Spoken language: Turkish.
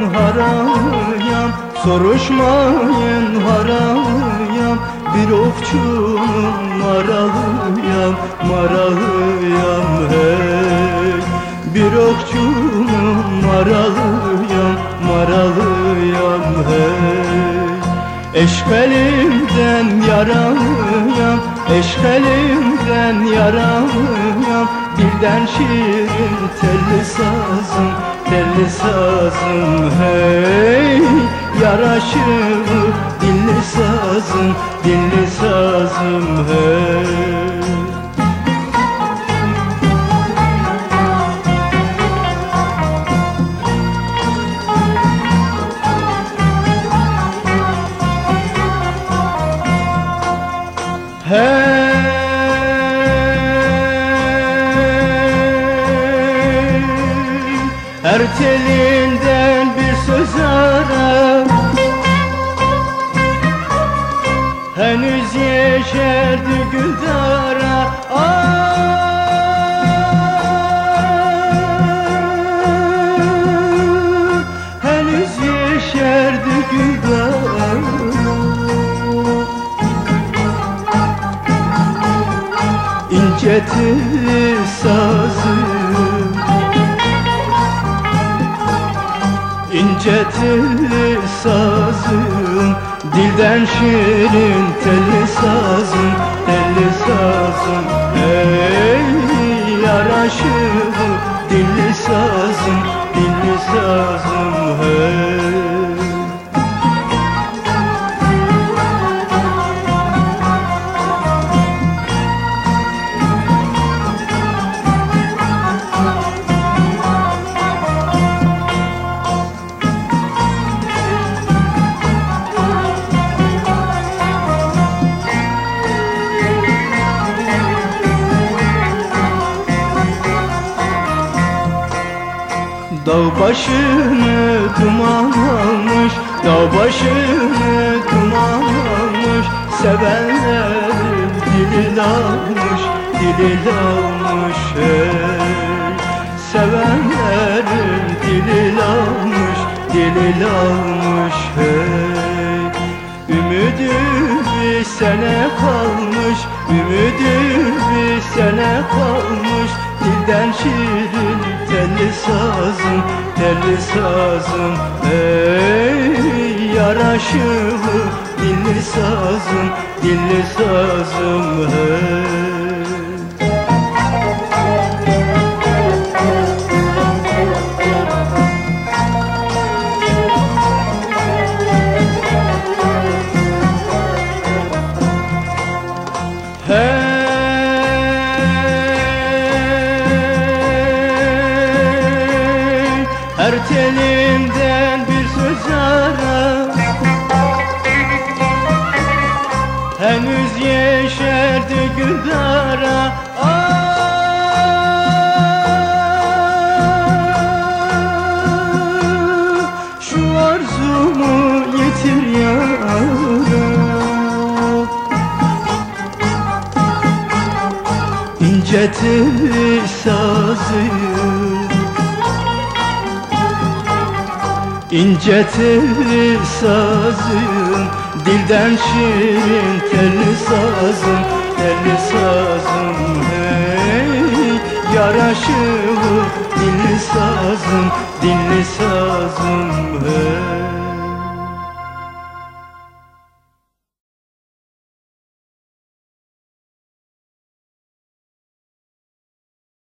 Soruşmayın harayam, soruşmayın harayam. Bir ofçunun maralıyam, maralıyam hey. Bir okçunun maralıyam, maralıyam. Eşk elimden yaralıyam Eşk yaralıyam. Dilden şirin telli sazım Telli sazım. Hey Yaraşır Hey, her telinden bir söz ara. Henüz yeşerdi güldara Ah, İncetir sazım İncetir sazım. Dilden şirin telli sazım. Telli sazım. Ey yaraşır Dağ başını duman almış Dağ başını duman almış Sevenlerin dili almış Dili almış hey. Sevenlerin dili almış Dili almış bir sene kalmış Ümidi bir sene kalmış. Dilden şirin telli sazım Telli sazım Ey yaraşılı dilli sazım Dilli sazım. Hey Hey, her telinden bir söz ara Henüz yeşerdi güldara. Ah, Şu arzumu yitir yarım İncetir sazım İncetir sazım Dilden şirin telli sazım Telli sazım hey. Yaraşılı dilli sazım Dilli sazım hey